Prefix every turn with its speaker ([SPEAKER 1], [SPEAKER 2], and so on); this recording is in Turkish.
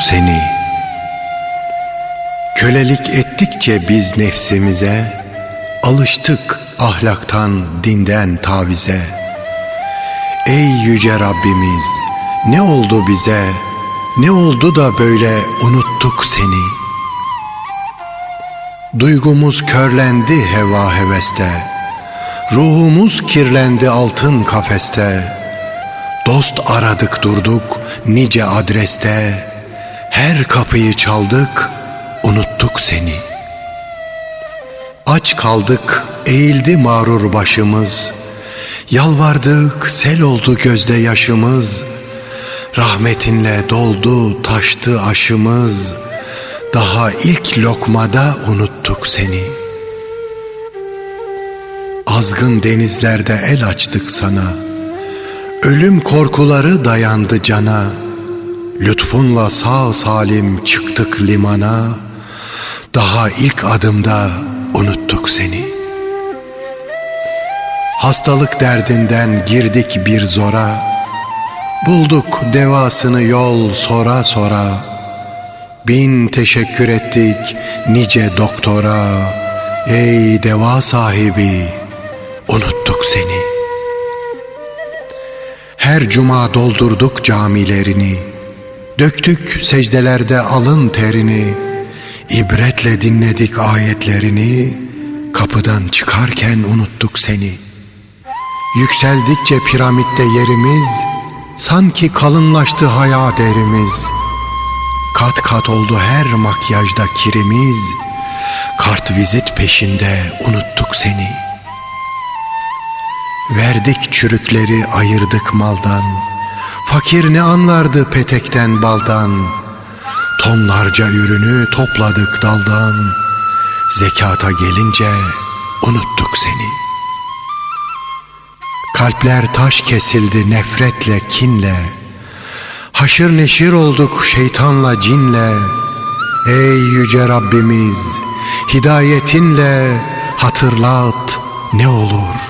[SPEAKER 1] seni. Kölelik ettikçe biz nefsimize, alıştık ahlaktan, dinden tavize. Ey yüce Rabbimiz, ne oldu bize, ne oldu da böyle unuttuk seni. Duygumuz körlendi heva heveste, ruhumuz kirlendi altın kafeste. Dost aradık durduk nice adreste, her kapıyı çaldık, unuttuk seni. Aç kaldık, eğildi mağrur başımız, yalvardık, sel oldu gözde yaşımız, rahmetinle doldu, taştı aşımız, daha ilk lokmada unuttuk seni. Azgın denizlerde el açtık sana.'' Ölüm korkuları dayandı cana Lütfunla sağ salim çıktık limana. Daha ilk adımda unuttuk seni. Hastalık derdinden girdik bir zora. Bulduk devasını yol sora sora. Bin teşekkür ettik nice doktora. Ey deva sahibi unuttuk seni. Her cuma doldurduk camilerini, Döktük secdelerde alın terini, İbretle dinledik ayetlerini, Kapıdan çıkarken unuttuk seni. Yükseldikçe piramitte yerimiz, Sanki kalınlaştı haya derimiz. Kat kat oldu her makyajda kirimiz, Kart vizit peşinde unuttuk seni.'' Verdik çürükleri ayırdık maldan Fakir ne anlardı petekten baldan? Tonlarca ürünü topladık daldan. Zekata gelince unuttuk seni. Kalpler taş kesildi nefretle kinle. Haşır neşir olduk şeytanla cinle. Ey yüce Rabbimiz hidayetinle hatırlat ne olur.